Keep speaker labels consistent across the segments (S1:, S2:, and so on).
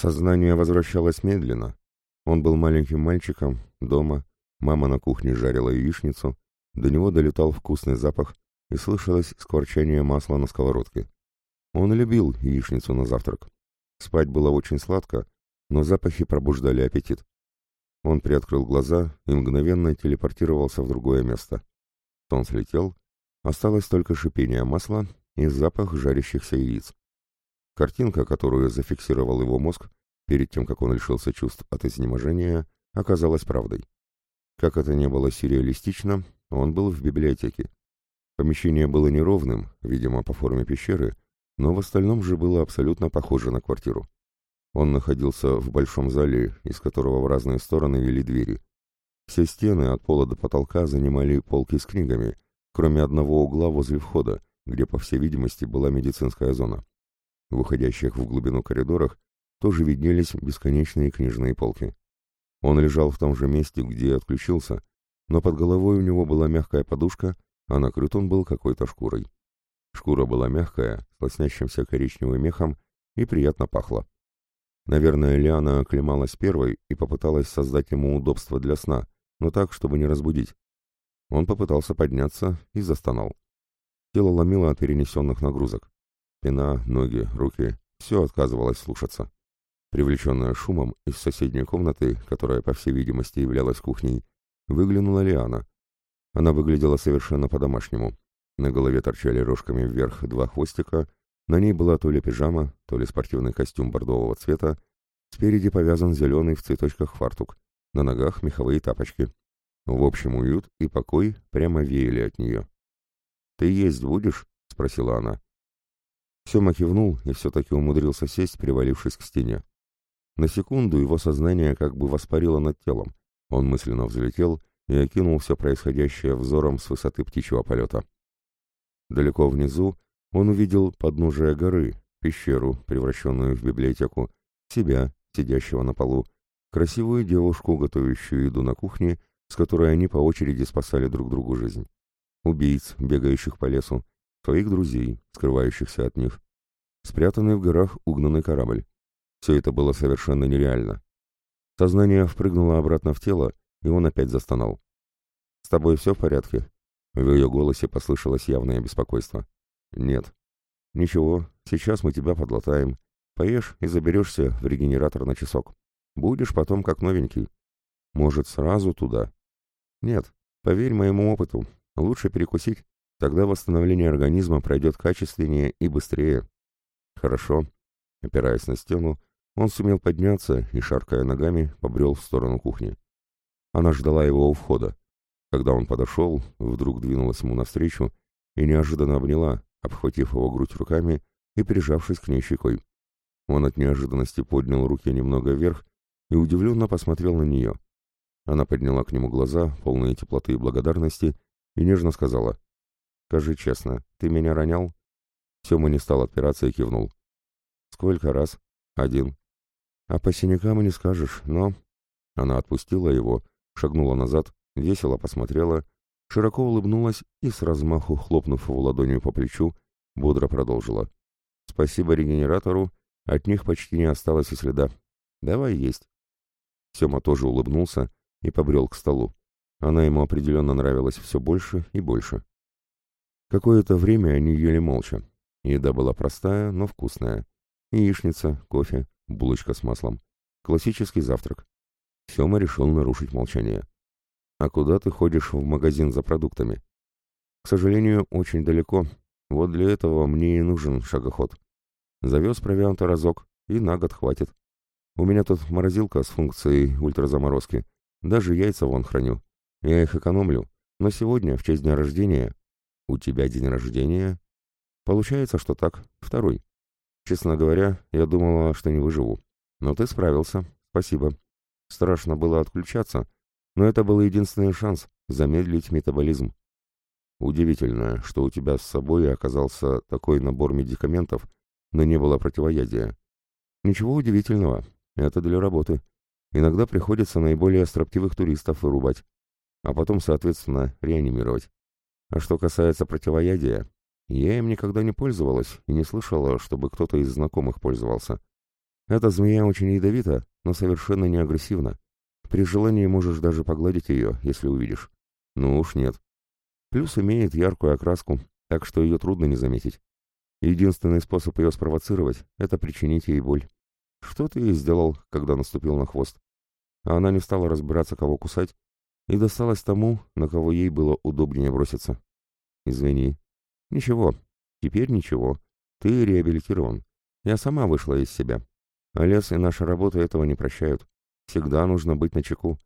S1: Сознание возвращалось медленно. Он был маленьким мальчиком, дома, мама на кухне жарила яичницу, до него долетал вкусный запах и слышалось скворчание масла на сковородке. Он любил яичницу на завтрак. Спать было очень сладко, но запахи пробуждали аппетит. Он приоткрыл глаза и мгновенно телепортировался в другое место. Тон слетел, осталось только шипение масла и запах жарящихся яиц. Картинка, которую зафиксировал его мозг перед тем, как он лишился чувств от изнеможения, оказалась правдой. Как это не было сюрреалистично, он был в библиотеке. Помещение было неровным, видимо, по форме пещеры, но в остальном же было абсолютно похоже на квартиру. Он находился в большом зале, из которого в разные стороны вели двери. Все стены от пола до потолка занимали полки с книгами, кроме одного угла возле входа, где, по всей видимости, была медицинская зона. В уходящих в глубину коридорах тоже виднелись бесконечные книжные полки. Он лежал в том же месте, где отключился, но под головой у него была мягкая подушка, а накрыт он был какой-то шкурой. Шкура была мягкая, с лоснящимся коричневым мехом и приятно пахла. Наверное, Лиана оклемалась первой и попыталась создать ему удобство для сна, но так, чтобы не разбудить. Он попытался подняться и застонал. Тело ломило от перенесенных нагрузок. Спина, ноги, руки — все отказывалось слушаться. Привлеченная шумом из соседней комнаты, которая, по всей видимости, являлась кухней, выглянула Лиана. Она выглядела совершенно по-домашнему. На голове торчали рожками вверх два хвостика, на ней была то ли пижама, то ли спортивный костюм бордового цвета, спереди повязан зеленый в цветочках фартук, на ногах меховые тапочки. В общем, уют и покой прямо веяли от нее. «Ты есть будешь?» — спросила она. Сема кивнул и все-таки умудрился сесть, привалившись к стене. На секунду его сознание как бы воспарило над телом. Он мысленно взлетел и окинул все происходящее взором с высоты птичьего полета. Далеко внизу он увидел подножие горы, пещеру, превращенную в библиотеку, себя, сидящего на полу, красивую девушку, готовящую еду на кухне, с которой они по очереди спасали друг другу жизнь, убийц, бегающих по лесу, своих друзей, скрывающихся от них, спрятанный в горах угнанный корабль. Все это было совершенно нереально. Сознание впрыгнуло обратно в тело, и он опять застонал. «С тобой все в порядке?» В ее голосе послышалось явное беспокойство. «Нет». «Ничего, сейчас мы тебя подлатаем. Поешь и заберешься в регенератор на часок. Будешь потом как новенький. Может, сразу туда?» «Нет, поверь моему опыту. Лучше перекусить. Тогда восстановление организма пройдет качественнее и быстрее». «Хорошо». Опираясь на стену, он сумел подняться и, шаркая ногами, побрел в сторону кухни. Она ждала его у входа. Когда он подошел, вдруг двинулась ему навстречу и неожиданно обняла, обхватив его грудь руками и прижавшись к ней щекой. Он от неожиданности поднял руки немного вверх и удивленно посмотрел на нее. Она подняла к нему глаза, полные теплоты и благодарности, и нежно сказала, «Скажи честно, ты меня ронял?» Сема не стал отпираться и кивнул. «Сколько раз?» «Один». «А по синякам и не скажешь, но...» Она отпустила его, шагнула назад, весело посмотрела широко улыбнулась и с размаху, хлопнув его ладонью по плечу, бодро продолжила. «Спасибо регенератору, от них почти не осталось и следа. Давай есть». Сема тоже улыбнулся и побрел к столу. Она ему определенно нравилась все больше и больше. Какое-то время они ели молча. Еда была простая, но вкусная. Яичница, кофе, булочка с маслом. Классический завтрак. Сема решил нарушить молчание. А куда ты ходишь в магазин за продуктами? К сожалению, очень далеко. Вот для этого мне и нужен шагоход. Завез провианта разок, и на год хватит. У меня тут морозилка с функцией ультразаморозки. Даже яйца вон храню. Я их экономлю. Но сегодня, в честь дня рождения... У тебя день рождения? Получается, что так. Второй. Честно говоря, я думала, что не выживу. Но ты справился. Спасибо. Страшно было отключаться, но это был единственный шанс замедлить метаболизм. Удивительно, что у тебя с собой оказался такой набор медикаментов, но не было противоядия. Ничего удивительного, это для работы. Иногда приходится наиболее строптивых туристов вырубать, а потом, соответственно, реанимировать. А что касается противоядия, я им никогда не пользовалась и не слышала, чтобы кто-то из знакомых пользовался. Эта змея очень ядовита, но совершенно не агрессивна. При желании можешь даже погладить ее, если увидишь. Ну уж нет. Плюс имеет яркую окраску, так что ее трудно не заметить. Единственный способ ее спровоцировать — это причинить ей боль. Что ты ей сделал, когда наступил на хвост? А она не стала разбираться, кого кусать, и досталась тому, на кого ей было удобнее броситься. Извини. Ничего. Теперь ничего. Ты реабилитирован. Я сама вышла из себя. А лес и наша работа этого не прощают. Всегда нужно быть начеку.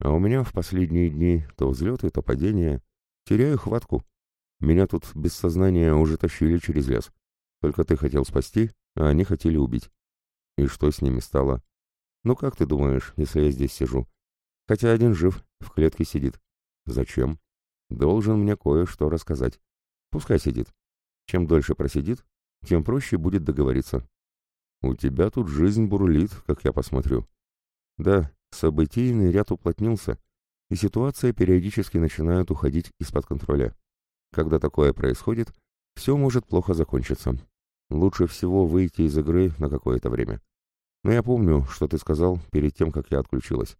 S1: А у меня в последние дни то взлеты, то падения. Теряю хватку. Меня тут без сознания уже тащили через лес. Только ты хотел спасти, а они хотели убить. И что с ними стало? Ну как ты думаешь, если я здесь сижу? Хотя один жив, в клетке сидит. Зачем? Должен мне кое-что рассказать. Пускай сидит. Чем дольше просидит, тем проще будет договориться. У тебя тут жизнь бурлит, как я посмотрю. Да, событийный ряд уплотнился, и ситуация периодически начинает уходить из-под контроля. Когда такое происходит, все может плохо закончиться. Лучше всего выйти из игры на какое-то время. Но я помню, что ты сказал перед тем, как я отключилась.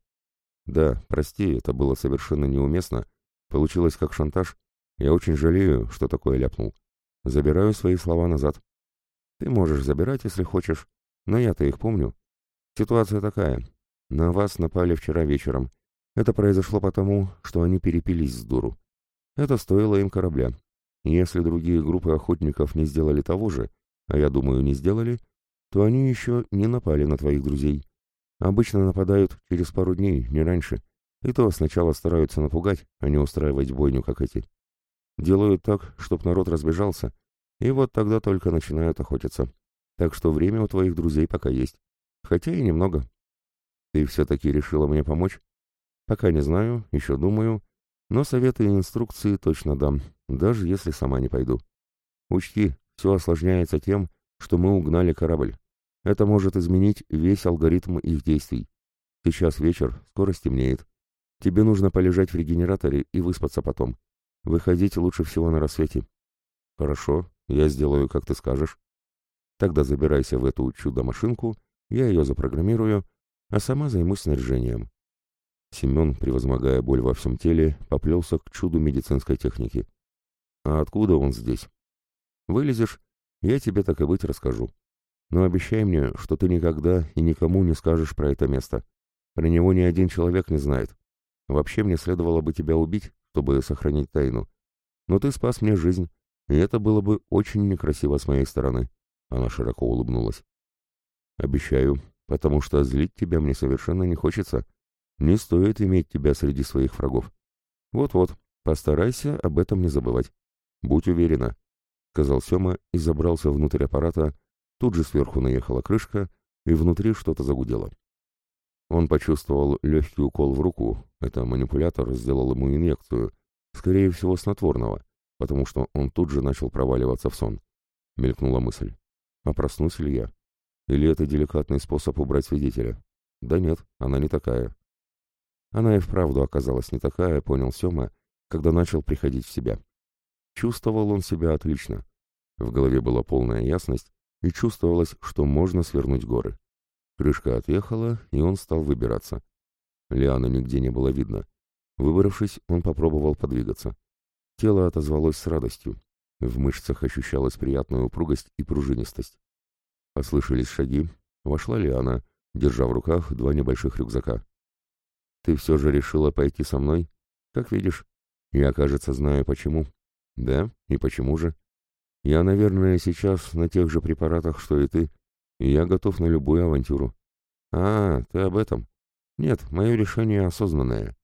S1: Да, прости, это было совершенно неуместно. Получилось как шантаж. Я очень жалею, что такое ляпнул. Забираю свои слова назад. Ты можешь забирать, если хочешь, но я-то их помню. Ситуация такая. На вас напали вчера вечером. Это произошло потому, что они перепились с дуру. Это стоило им корабля. Если другие группы охотников не сделали того же, а я думаю, не сделали, то они еще не напали на твоих друзей. Обычно нападают через пару дней, не раньше. И то сначала стараются напугать, а не устраивать бойню, как эти. Делают так, чтоб народ разбежался, и вот тогда только начинают охотиться. Так что время у твоих друзей пока есть. Хотя и немного. Ты все-таки решила мне помочь? Пока не знаю, еще думаю, но советы и инструкции точно дам, даже если сама не пойду. Учти, все осложняется тем, что мы угнали корабль. Это может изменить весь алгоритм их действий. Сейчас вечер, скоро стемнеет. Тебе нужно полежать в регенераторе и выспаться потом. Выходить лучше всего на рассвете. Хорошо, я сделаю, как ты скажешь. Тогда забирайся в эту чудо-машинку, я ее запрограммирую, а сама займусь снаряжением. Семен, превозмогая боль во всем теле, поплелся к чуду медицинской техники. А откуда он здесь? Вылезешь, я тебе так и быть расскажу. Но обещай мне, что ты никогда и никому не скажешь про это место. Про него ни один человек не знает. Вообще мне следовало бы тебя убить, чтобы сохранить тайну. Но ты спас мне жизнь, и это было бы очень некрасиво с моей стороны. Она широко улыбнулась. Обещаю, потому что злить тебя мне совершенно не хочется. Не стоит иметь тебя среди своих врагов. Вот-вот, постарайся об этом не забывать. Будь уверена, — сказал Сема и забрался внутрь аппарата, Тут же сверху наехала крышка, и внутри что-то загудело. Он почувствовал легкий укол в руку, это манипулятор сделал ему инъекцию, скорее всего снотворного, потому что он тут же начал проваливаться в сон. Мелькнула мысль. А проснусь ли я? Или это деликатный способ убрать свидетеля? Да нет, она не такая. Она и вправду оказалась не такая, понял Сема, когда начал приходить в себя. Чувствовал он себя отлично. В голове была полная ясность, и чувствовалось, что можно свернуть горы. Крышка отъехала, и он стал выбираться. Лианы нигде не было видно. Выбравшись, он попробовал подвигаться. Тело отозвалось с радостью. В мышцах ощущалась приятная упругость и пружинистость. Послышались шаги. Вошла Лиана, держа в руках два небольших рюкзака. «Ты все же решила пойти со мной? Как видишь, я, кажется, знаю почему». «Да? И почему же?» Я, наверное, сейчас на тех же препаратах, что и ты, и я готов на любую авантюру. А, ты об этом? Нет, мое решение осознанное.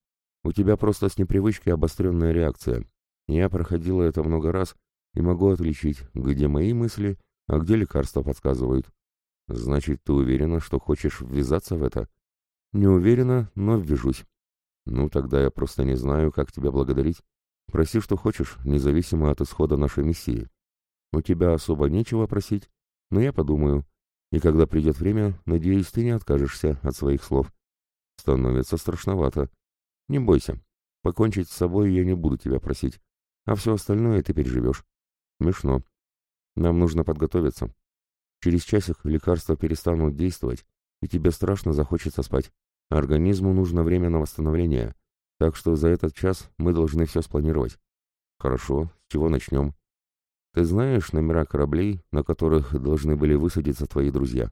S1: У тебя просто с непривычки обостренная реакция. Я проходила это много раз и могу отличить, где мои мысли, а где лекарства подсказывают. Значит, ты уверена, что хочешь ввязаться в это? Не уверена, но ввяжусь. Ну, тогда я просто не знаю, как тебя благодарить. Проси, что хочешь, независимо от исхода нашей миссии. У тебя особо нечего просить, но я подумаю. И когда придет время, надеюсь, ты не откажешься от своих слов. Становится страшновато. Не бойся. Покончить с собой я не буду тебя просить. А все остальное ты переживешь. Смешно. Нам нужно подготовиться. Через часик лекарства перестанут действовать, и тебе страшно захочется спать. Организму нужно время на восстановление, так что за этот час мы должны все спланировать. Хорошо, с чего начнем? Ты знаешь номера кораблей, на которых должны были высадиться твои друзья?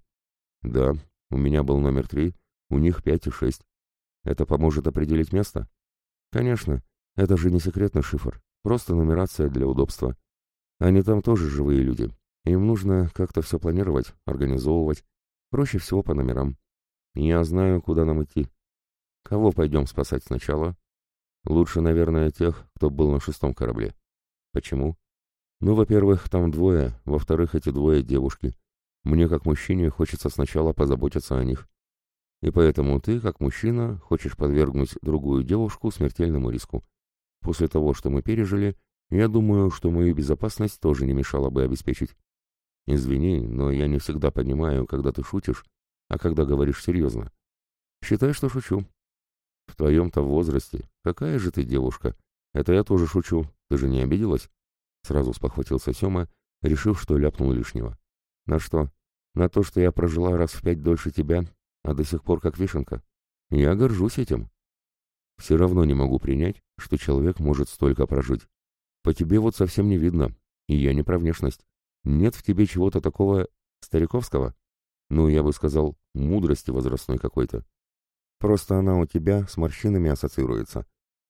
S1: Да, у меня был номер три, у них пять и шесть. Это поможет определить место? Конечно, это же не секретный шифр, просто нумерация для удобства. Они там тоже живые люди. Им нужно как-то все планировать, организовывать. Проще всего по номерам. Я знаю, куда нам идти. Кого пойдем спасать сначала? Лучше, наверное, тех, кто был на шестом корабле. Почему? Ну, во-первых, там двое, во-вторых, эти двое девушки. Мне, как мужчине, хочется сначала позаботиться о них. И поэтому ты, как мужчина, хочешь подвергнуть другую девушку смертельному риску. После того, что мы пережили, я думаю, что мою безопасность тоже не мешало бы обеспечить. Извини, но я не всегда понимаю, когда ты шутишь, а когда говоришь серьезно. Считай, что шучу. В твоем-то возрасте. Какая же ты девушка? Это я тоже шучу. Ты же не обиделась? Сразу спохватился Сема, решив, что ляпнул лишнего. На что? На то, что я прожила раз в пять дольше тебя, а до сих пор как вишенка. Я горжусь этим. Все равно не могу принять, что человек может столько прожить. По тебе вот совсем не видно, и я не про внешность. Нет в тебе чего-то такого стариковского? Ну, я бы сказал, мудрости возрастной какой-то. Просто она у тебя с морщинами ассоциируется.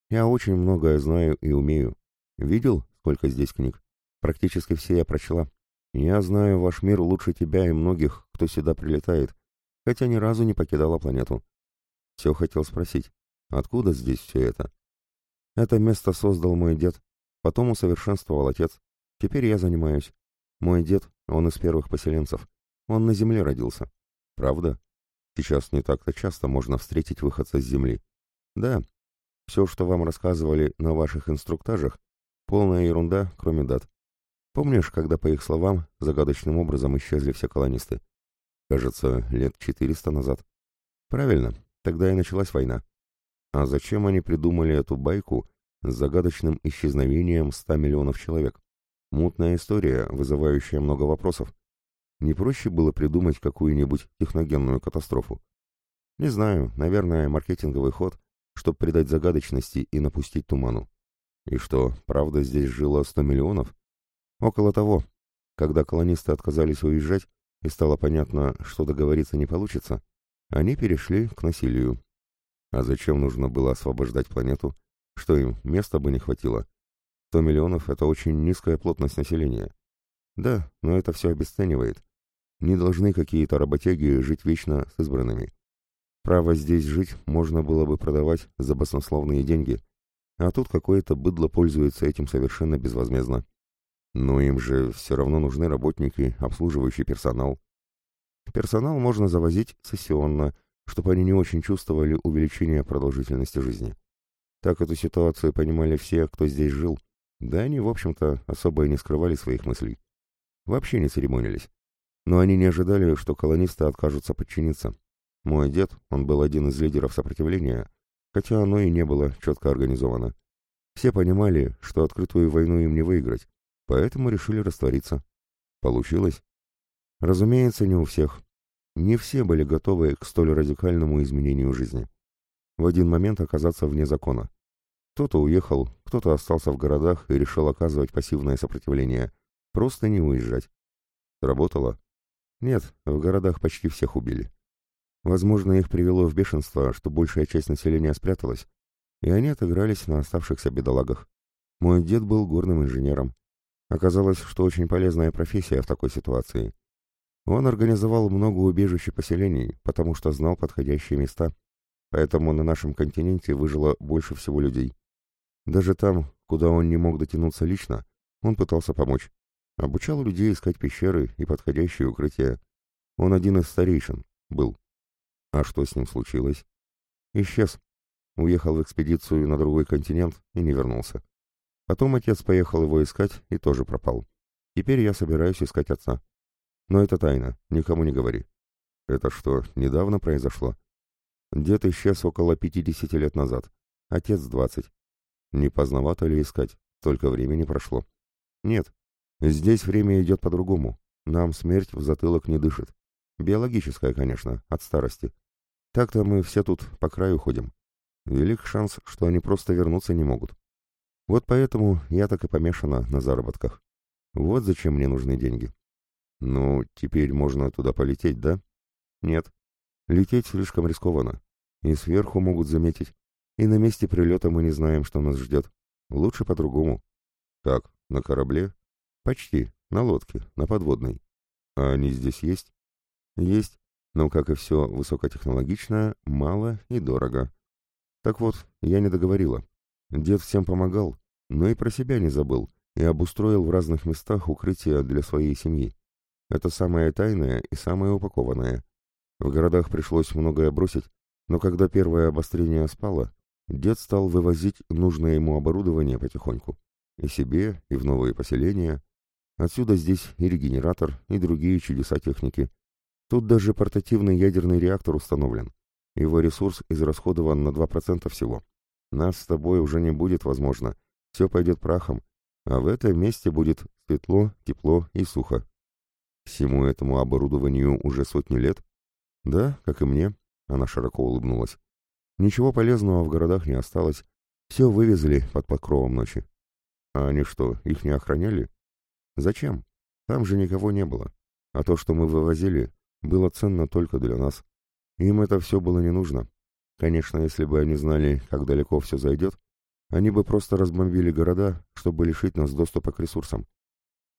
S1: Я очень многое знаю и умею. Видел, сколько здесь книг? Практически все я прочла. Я знаю ваш мир лучше тебя и многих, кто сюда прилетает, хотя ни разу не покидала планету. Все хотел спросить, откуда здесь все это? Это место создал мой дед, потом усовершенствовал отец. Теперь я занимаюсь. Мой дед, он из первых поселенцев. Он на земле родился. Правда? Сейчас не так-то часто можно встретить выходца с земли. Да, все, что вам рассказывали на ваших инструктажах, полная ерунда, кроме дат. Помнишь, когда, по их словам, загадочным образом исчезли все колонисты? Кажется, лет 400 назад. Правильно, тогда и началась война. А зачем они придумали эту байку с загадочным исчезновением 100 миллионов человек? Мутная история, вызывающая много вопросов. Не проще было придумать какую-нибудь техногенную катастрофу? Не знаю, наверное, маркетинговый ход, чтобы придать загадочности и напустить туману. И что, правда здесь жило 100 миллионов? Около того. Когда колонисты отказались уезжать, и стало понятно, что договориться не получится, они перешли к насилию. А зачем нужно было освобождать планету? Что им, места бы не хватило? 100 миллионов — это очень низкая плотность населения. Да, но это все обесценивает. Не должны какие-то работяги жить вечно с избранными. Право здесь жить можно было бы продавать за баснословные деньги, а тут какое-то быдло пользуется этим совершенно безвозмездно. Но им же все равно нужны работники, обслуживающий персонал. Персонал можно завозить сессионно, чтобы они не очень чувствовали увеличение продолжительности жизни. Так эту ситуацию понимали все, кто здесь жил, да они, в общем-то, особо и не скрывали своих мыслей. Вообще не церемонились. Но они не ожидали, что колонисты откажутся подчиниться. Мой дед, он был один из лидеров сопротивления, хотя оно и не было четко организовано. Все понимали, что открытую войну им не выиграть, поэтому решили раствориться. Получилось? Разумеется, не у всех. Не все были готовы к столь радикальному изменению жизни. В один момент оказаться вне закона. Кто-то уехал, кто-то остался в городах и решил оказывать пассивное сопротивление. Просто не уезжать. Работало? Нет, в городах почти всех убили. Возможно, их привело в бешенство, что большая часть населения спряталась, и они отыгрались на оставшихся бедолагах. Мой дед был горным инженером. Оказалось, что очень полезная профессия в такой ситуации. Он организовал много убежищ и поселений, потому что знал подходящие места, поэтому на нашем континенте выжило больше всего людей. Даже там, куда он не мог дотянуться лично, он пытался помочь. Обучал людей искать пещеры и подходящие укрытия. Он один из старейшин. Был. А что с ним случилось? Исчез. Уехал в экспедицию на другой континент и не вернулся. Потом отец поехал его искать и тоже пропал. Теперь я собираюсь искать отца. Но это тайна, никому не говори. Это что, недавно произошло? Дед исчез около 50 лет назад. Отец 20. Не поздновато ли искать? Только времени прошло. Нет, здесь время идет по-другому. нам смерть в затылок не дышит. Биологическая, конечно, от старости. Так-то мы все тут по краю ходим. Велик шанс, что они просто вернуться не могут. Вот поэтому я так и помешана на заработках. Вот зачем мне нужны деньги. Ну, теперь можно туда полететь, да? Нет. Лететь слишком рискованно. И сверху могут заметить. И на месте прилета мы не знаем, что нас ждет. Лучше по-другому. Как, на корабле? Почти. На лодке, на подводной. А они здесь есть? Есть. Но, как и все высокотехнологичное, мало и дорого. Так вот, я не договорила. Дед всем помогал, но и про себя не забыл и обустроил в разных местах укрытия для своей семьи. Это самое тайное и самое упакованное. В городах пришлось многое бросить, но когда первое обострение спало, дед стал вывозить нужное ему оборудование потихоньку. И себе, и в новые поселения. Отсюда здесь и регенератор, и другие чудеса техники. Тут даже портативный ядерный реактор установлен. Его ресурс израсходован на 2% всего. Нас с тобой уже не будет, возможно. Все пойдет прахом. А в этом месте будет светло, тепло и сухо. Всему этому оборудованию уже сотни лет? Да, как и мне. Она широко улыбнулась. Ничего полезного в городах не осталось. Все вывезли под покровом ночи. А они что, их не охраняли? Зачем? Там же никого не было. А то, что мы вывозили, было ценно только для нас. Им это все было не нужно. Конечно, если бы они знали, как далеко все зайдет, они бы просто разбомбили города, чтобы лишить нас доступа к ресурсам.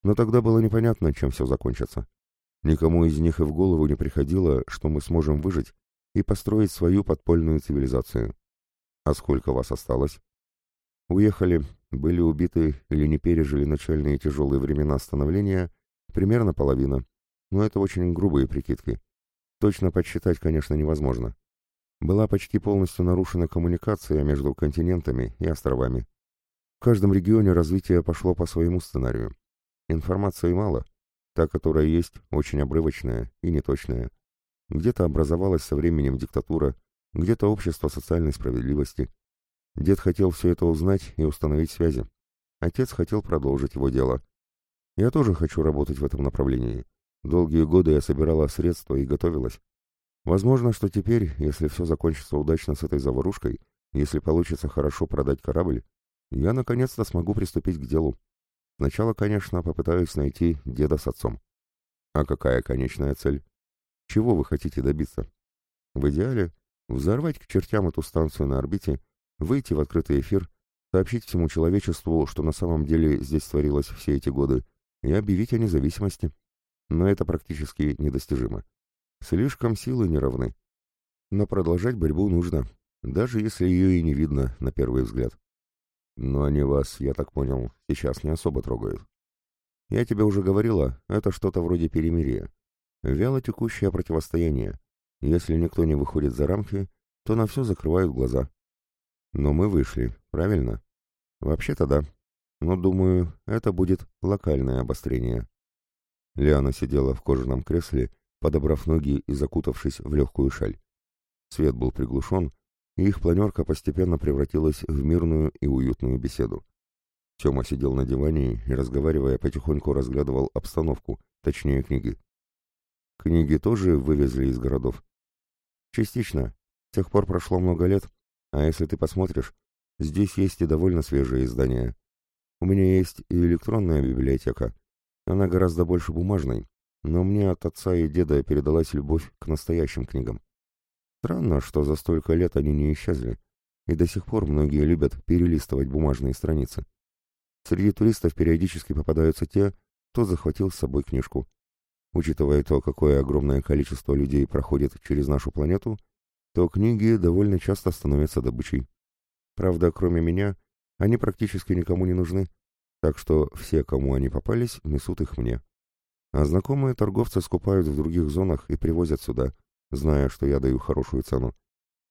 S1: Но тогда было непонятно, чем все закончится. Никому из них и в голову не приходило, что мы сможем выжить и построить свою подпольную цивилизацию. А сколько вас осталось? Уехали, были убиты или не пережили начальные тяжелые времена становления, примерно половина. Но это очень грубые прикидки. Точно подсчитать, конечно, невозможно была почти полностью нарушена коммуникация между континентами и островами. В каждом регионе развитие пошло по своему сценарию. Информации мало, та, которая есть, очень обрывочная и неточная. Где-то образовалась со временем диктатура, где-то общество социальной справедливости. Дед хотел все это узнать и установить связи. Отец хотел продолжить его дело. Я тоже хочу работать в этом направлении. Долгие годы я собирала средства и готовилась. Возможно, что теперь, если все закончится удачно с этой заварушкой, если получится хорошо продать корабль, я наконец-то смогу приступить к делу. Сначала, конечно, попытаюсь найти деда с отцом. А какая конечная цель? Чего вы хотите добиться? В идеале взорвать к чертям эту станцию на орбите, выйти в открытый эфир, сообщить всему человечеству, что на самом деле здесь творилось все эти годы, и объявить о независимости. Но это практически недостижимо. Слишком силы не равны. Но продолжать борьбу нужно, даже если ее и не видно на первый взгляд. Но они вас, я так понял, сейчас не особо трогают. Я тебе уже говорила, это что-то вроде перемирия. Вяло текущее противостояние. Если никто не выходит за рамки, то на все закрывают глаза. Но мы вышли, правильно? Вообще-то да. Но, думаю, это будет локальное обострение. Лиана сидела в кожаном кресле подобрав ноги и закутавшись в легкую шаль. Свет был приглушен, и их планерка постепенно превратилась в мирную и уютную беседу. Тёма сидел на диване и, разговаривая, потихоньку разглядывал обстановку, точнее книги. Книги тоже вывезли из городов. Частично. С тех пор прошло много лет, а если ты посмотришь, здесь есть и довольно свежие издания. У меня есть и электронная библиотека. Она гораздо больше бумажной, но мне от отца и деда передалась любовь к настоящим книгам. Странно, что за столько лет они не исчезли, и до сих пор многие любят перелистывать бумажные страницы. Среди туристов периодически попадаются те, кто захватил с собой книжку. Учитывая то, какое огромное количество людей проходит через нашу планету, то книги довольно часто становятся добычей. Правда, кроме меня, они практически никому не нужны, так что все, кому они попались, несут их мне. А знакомые торговцы скупают в других зонах и привозят сюда, зная, что я даю хорошую цену.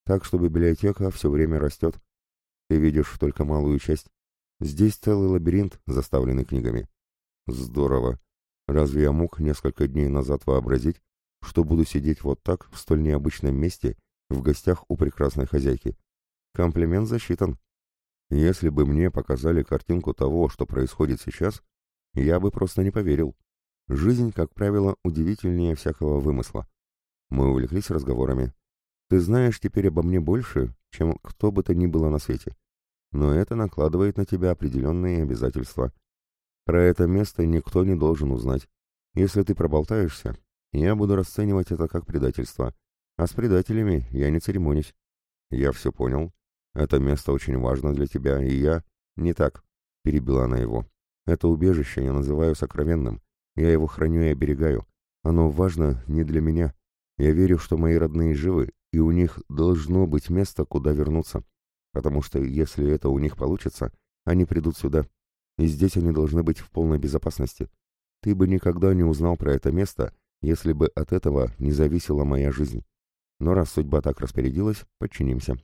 S1: Так что библиотека все время растет. Ты видишь только малую часть. Здесь целый лабиринт, заставленный книгами. Здорово. Разве я мог несколько дней назад вообразить, что буду сидеть вот так в столь необычном месте, в гостях у прекрасной хозяйки? Комплимент засчитан. Если бы мне показали картинку того, что происходит сейчас, я бы просто не поверил. Жизнь, как правило, удивительнее всякого вымысла. Мы увлеклись разговорами. Ты знаешь теперь обо мне больше, чем кто бы то ни было на свете. Но это накладывает на тебя определенные обязательства. Про это место никто не должен узнать. Если ты проболтаешься, я буду расценивать это как предательство. А с предателями я не церемонюсь. Я все понял. Это место очень важно для тебя, и я... Не так, перебила она его. Это убежище я называю сокровенным. Я его храню и оберегаю. Оно важно не для меня. Я верю, что мои родные живы, и у них должно быть место, куда вернуться. Потому что если это у них получится, они придут сюда. И здесь они должны быть в полной безопасности. Ты бы никогда не узнал про это место, если бы от этого не зависела моя жизнь. Но раз судьба так распорядилась, подчинимся.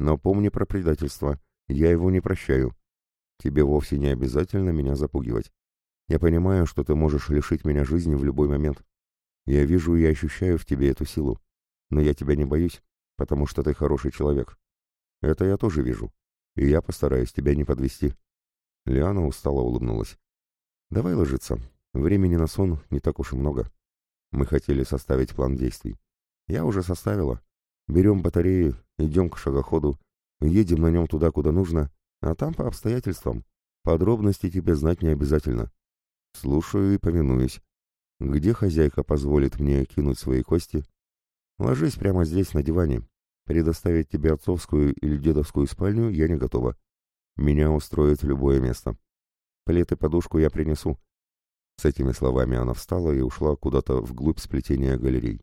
S1: Но помни про предательство. Я его не прощаю. Тебе вовсе не обязательно меня запугивать. Я понимаю, что ты можешь лишить меня жизни в любой момент. Я вижу и ощущаю в тебе эту силу. Но я тебя не боюсь, потому что ты хороший человек. Это я тоже вижу. И я постараюсь тебя не подвести. Лиана устало улыбнулась. Давай ложиться. Времени на сон не так уж и много. Мы хотели составить план действий. Я уже составила. Берем батареи, идем к шагоходу, едем на нем туда, куда нужно, а там по обстоятельствам. Подробности тебе знать не обязательно. Слушаю и повинуюсь. Где хозяйка позволит мне кинуть свои кости? Ложись прямо здесь, на диване. Предоставить тебе отцовскую или дедовскую спальню я не готова. Меня устроит любое место. Плед и подушку я принесу. С этими словами она встала и ушла куда-то вглубь сплетения галерей.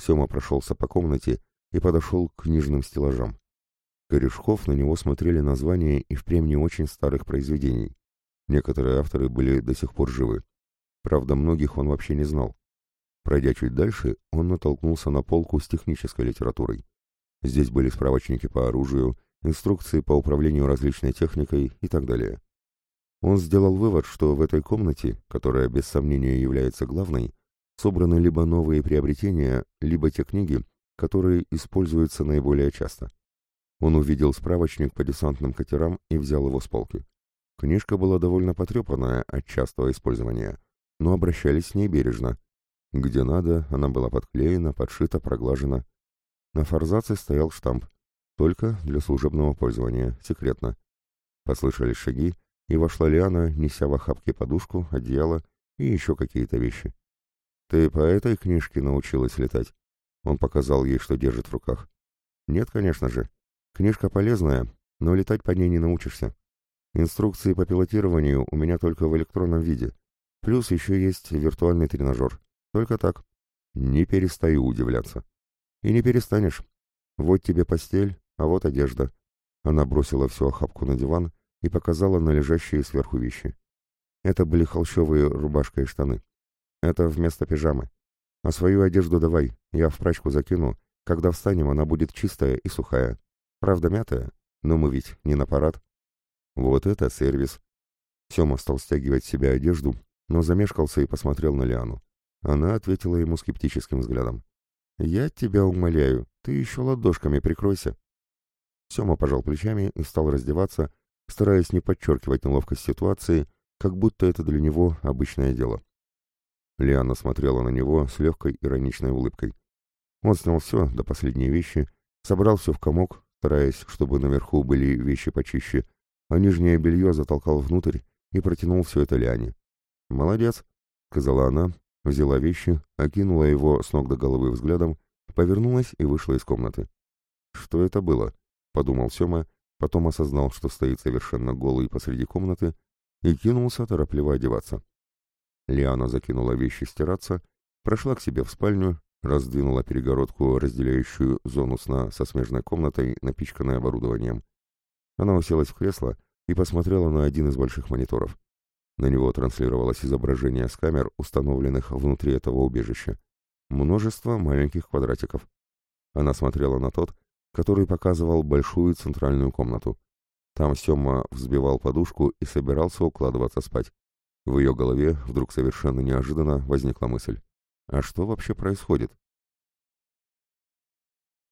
S1: Сема прошелся по комнате и подошел к книжным стеллажам. Корешков на него смотрели названия и впрямь не очень старых произведений. Некоторые авторы были до сих пор живы. Правда, многих он вообще не знал. Пройдя чуть дальше, он натолкнулся на полку с технической литературой. Здесь были справочники по оружию, инструкции по управлению различной техникой и так далее. Он сделал вывод, что в этой комнате, которая без сомнения является главной, собраны либо новые приобретения, либо те книги, которые используются наиболее часто. Он увидел справочник по десантным катерам и взял его с полки. Книжка была довольно потрепанная от частого использования, но обращались с ней бережно. Где надо, она была подклеена, подшита, проглажена. На форзаце стоял штамп. Только для служебного пользования, секретно. Послышались шаги, и вошла Лиана, неся в охапке подушку, одеяло и еще какие-то вещи. «Ты по этой книжке научилась летать?» Он показал ей, что держит в руках. «Нет, конечно же. Книжка полезная, но летать по ней не научишься. Инструкции по пилотированию у меня только в электронном виде. Плюс еще есть виртуальный тренажер. Только так. Не перестаю удивляться. И не перестанешь. Вот тебе постель, а вот одежда». Она бросила всю охапку на диван и показала на лежащие сверху вещи. Это были холщовые рубашка и штаны. Это вместо пижамы. А свою одежду давай, я в прачку закину. Когда встанем, она будет чистая и сухая. Правда, мятая, но мы ведь не на парад. Вот это сервис. Сема стал стягивать себе одежду, но замешкался и посмотрел на Лиану. Она ответила ему скептическим взглядом. «Я тебя умоляю, ты еще ладошками прикройся». Сема пожал плечами и стал раздеваться, стараясь не подчеркивать неловкость ситуации, как будто это для него обычное дело. Лиана смотрела на него с легкой ироничной улыбкой. Он снял все, до последней вещи, собрал все в комок, стараясь, чтобы наверху были вещи почище, а нижнее белье затолкал внутрь и протянул все это Лиане. «Молодец», — сказала она, взяла вещи, окинула его с ног до головы взглядом, повернулась и вышла из комнаты. «Что это было?» — подумал Сема, потом осознал, что стоит совершенно голый посреди комнаты, и кинулся торопливо одеваться. Лиана закинула вещи стираться, прошла к себе в спальню, раздвинула перегородку, разделяющую зону сна со смежной комнатой, напичканной оборудованием. Она уселась в кресло и посмотрела на один из больших мониторов. На него транслировалось изображение с камер, установленных внутри этого убежища. Множество маленьких квадратиков. Она смотрела на тот, который показывал большую центральную комнату. Там Сема взбивал подушку и собирался укладываться спать. В ее голове вдруг совершенно неожиданно возникла мысль. А что вообще происходит?